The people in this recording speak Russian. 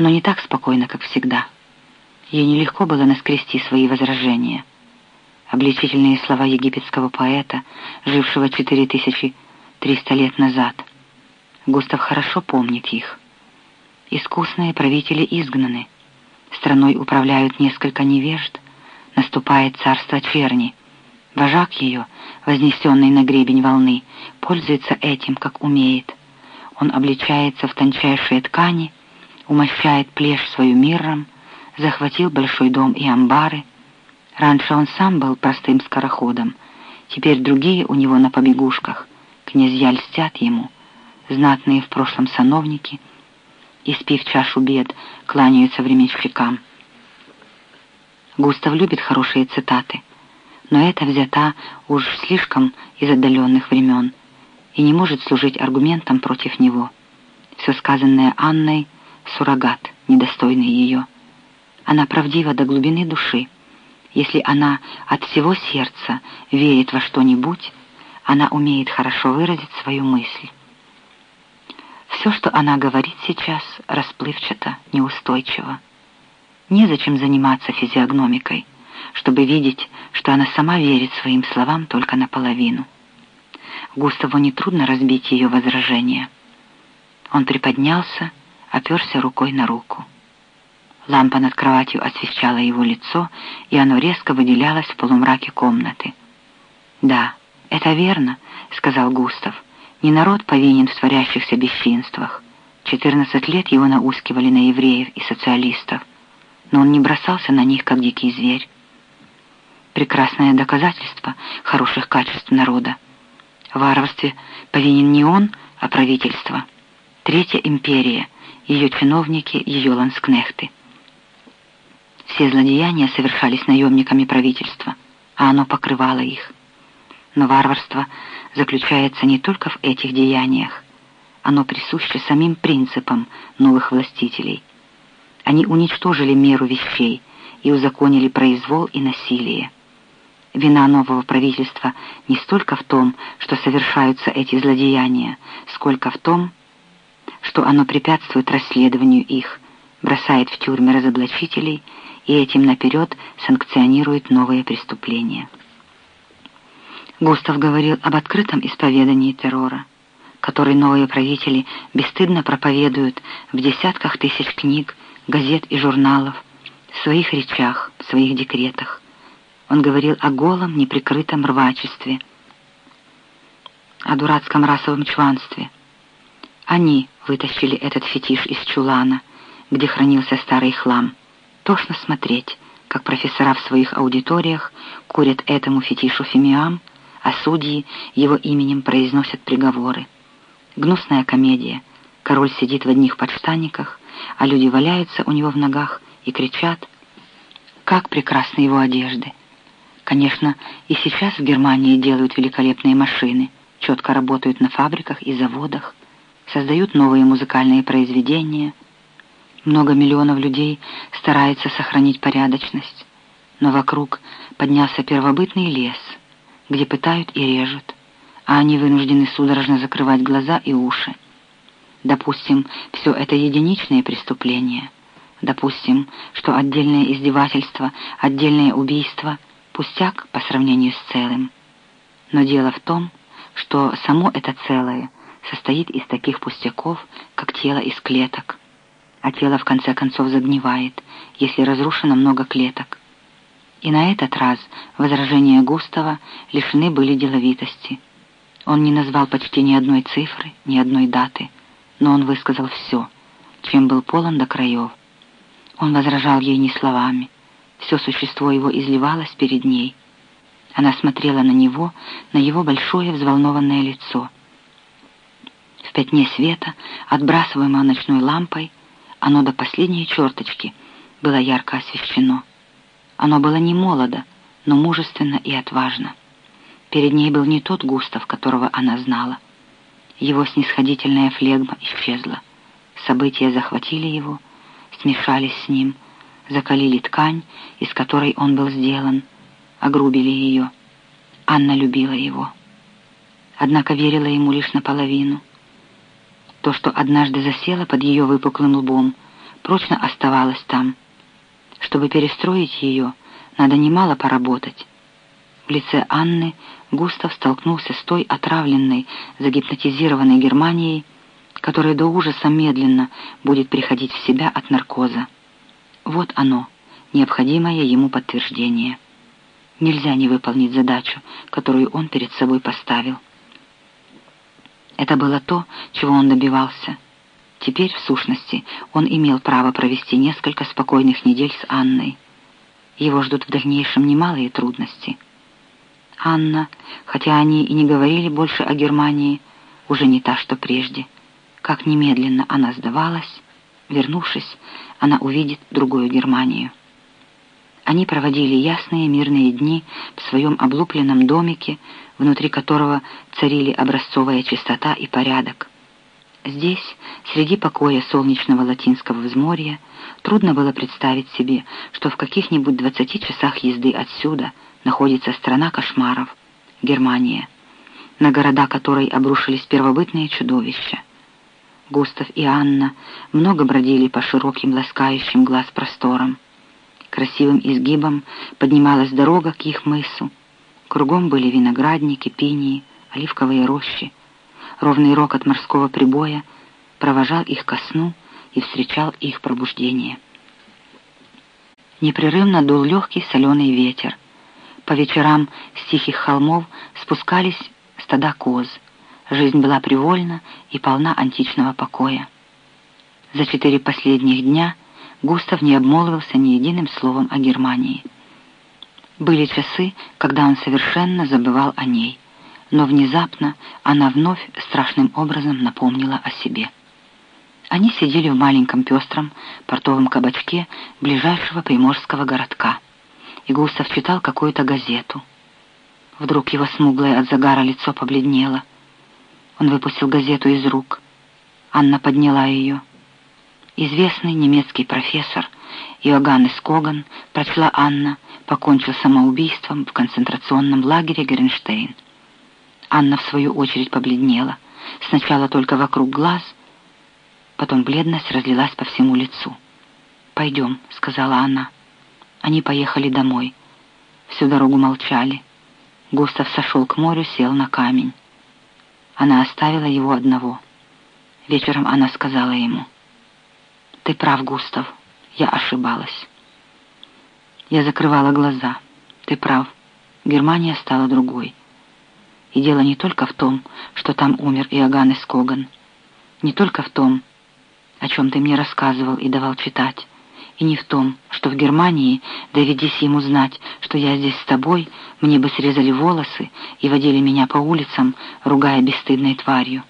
Оно не так спокойно, как всегда. Ей нелегко было наскрести свои возражения. Обличительные слова египетского поэта, жившего 4300 лет назад. Густав хорошо помнит их. Искусные правители изгнаны. Страной управляют несколько невежд. Наступает царство черни. Вожак ее, вознесенный на гребень волны, пользуется этим, как умеет. Он обличается в тончайшие ткани, умощает плешь свою миром, захватил большой дом и амбары. Раньше он сам был простым скороходом, теперь другие у него на побегушках. Князья льстят ему, знатные в прошлом сановники, испив чашу бед, кланяются временщикам. Густав любит хорошие цитаты, но это взята уж слишком из отдаленных времен и не может служить аргументом против него. Все сказанное Анной — суррогат, недостойный ее. Она правдива до глубины души. Если она от всего сердца верит во что-нибудь, она умеет хорошо выразить свою мысль. Все, что она говорит сейчас, расплывчато, неустойчиво. Незачем заниматься физиогномикой, чтобы видеть, что она сама верит своим словам только наполовину. Густаву нетрудно разбить ее возражение. Он приподнялся, оперся рукой на руку. Лампа над кроватью освещала его лицо, и оно резко выделялось в полумраке комнаты. «Да, это верно», — сказал Густав. «Не народ повинен в творящихся бесчинствах. Четырнадцать лет его наускивали на евреев и социалистов, но он не бросался на них, как дикий зверь. Прекрасное доказательство хороших качеств народа. В варварстве повинен не он, а правительство. Третья империя, ее чиновники, ее ланскнехты. Все злодеяния совершались наемниками правительства, а оно покрывало их. Но варварство заключается не только в этих деяниях. Оно присуще самим принципам новых властителей. Они уничтожили меру вещей и узаконили произвол и насилие. Вина нового правительства не столько в том, что совершаются эти злодеяния, сколько в том, что оно препятствует расследованию их, бросает в тюрьмы разоблачителей и этим наперед санкционирует новые преступления. Густав говорил об открытом исповедании террора, который новые правители бесстыдно проповедуют в десятках тысяч книг, газет и журналов, в своих речах, в своих декретах. Он говорил о голом, неприкрытом рвачестве, о дурацком расовом чванстве. Они вытащили этот фетиш из чулана, где хранился старый хлам, Тошно смотреть, как профессора в своих аудиториях курят этому фетишу фимиам, а судьи его именем произносят приговоры. Гнусная комедия. Король сидит в одних подштанниках, а люди валяются у него в ногах и кричат, как прекрасны его одежды. Конечно, и сейчас в Германии делают великолепные машины, четко работают на фабриках и заводах, создают новые музыкальные произведения — много миллионов людей стараются сохранить порядочность, но вокруг поднялся первобытный лес, где пытают и режут, а они вынуждены судорожно закрывать глаза и уши. Допустим, все это единичные преступления. Допустим, что отдельное издевательство, отдельное убийство — пустяк по сравнению с целым. Но дело в том, что само это целое состоит из таких пустяков, как тело из клеток, а тело в конце концов загнивает, если разрушено много клеток. И на этот раз возражения Густава лишены были деловитости. Он не назвал почти ни одной цифры, ни одной даты, но он высказал все, чем был полон до краев. Он возражал ей не словами, все существо его изливалось перед ней. Она смотрела на него, на его большое взволнованное лицо. В пятне света, отбрасываемого ночной лампой, оно до последней черточки было ярко освещено. Оно было не молодо, но мужественно и отважно. Перед ней был не тот Густав, которого она знала. Его снисходительная флегма исчезла. События захватили его, смешались с ним, закалили ткань, из которой он был сделан, огрубили ее. Анна любила его. Однако верила ему лишь наполовину. То, что однажды засело под ее выпуклым лбом, прочно оставалась там. Чтобы перестроить ее, надо немало поработать. В лице Анны Густав столкнулся с той отравленной, загипнотизированной Германией, которая до ужаса медленно будет приходить в себя от наркоза. Вот оно, необходимое ему подтверждение. Нельзя не выполнить задачу, которую он перед собой поставил. Это было то, чего он добивался. Теперь, в сущности, он имел право провести несколько спокойных недель с Анной. Его ждут в дальнейшем немалые трудности. Анна, хотя они и не говорили больше о Германии, уже не та, что прежде. Как немедленно она сдавалась, вернувшись, она увидит другую Германию. Они проводили ясные мирные дни в своем облупленном домике, внутри которого царили образцовая чистота и порядок. Здесь, среди покоя солнечного латинского взморья, трудно было представить себе, что в каких-нибудь двадцати часах езды отсюда находится страна кошмаров — Германия, на города которой обрушились первобытные чудовища. Густав и Анна много бродили по широким ласкающим глаз просторам. Красивым изгибом поднималась дорога к их мысу. Кругом были виноградники, пинии, оливковые рощи. Ровный рокот морского прибоя провожал их ко сну и встречал их пробуждение. Непрерывно дул легкий соленый ветер. По вечерам с тихих холмов спускались стада коз. Жизнь была привольна и полна античного покоя. За четыре последних дня Густав не обмолвился ни единым словом о Германии. Были часы, когда он совершенно забывал о ней, но внезапно она вновь страшным образом напомнила о себе. Они сидели в маленьком пестром портовом кабачке ближайшего приморского городка, и Густав читал какую-то газету. Вдруг его смуглое от загара лицо побледнело. Он выпустил газету из рук. Анна подняла ее. Известный немецкий профессор Иоганнес Коган, прочла Анна, покончил самоубийством в концентрационном лагере Геренштейн. Анна, в свою очередь, побледнела. Сначала только вокруг глаз, потом бледность разлилась по всему лицу. «Пойдем», — сказала она. Они поехали домой. Всю дорогу молчали. Густав сошел к морю, сел на камень. Она оставила его одного. Вечером она сказала ему — ты прав, Густав. Я ошибалась. Я закрывала глаза. Ты прав. Германия стала другой. И дело не только в том, что там умер Иоганн Искоган. Не только в том, о чем ты мне рассказывал и давал читать. И не в том, что в Германии, доведись ему знать, что я здесь с тобой, мне бы срезали волосы и водили меня по улицам, ругая бесстыдной тварью.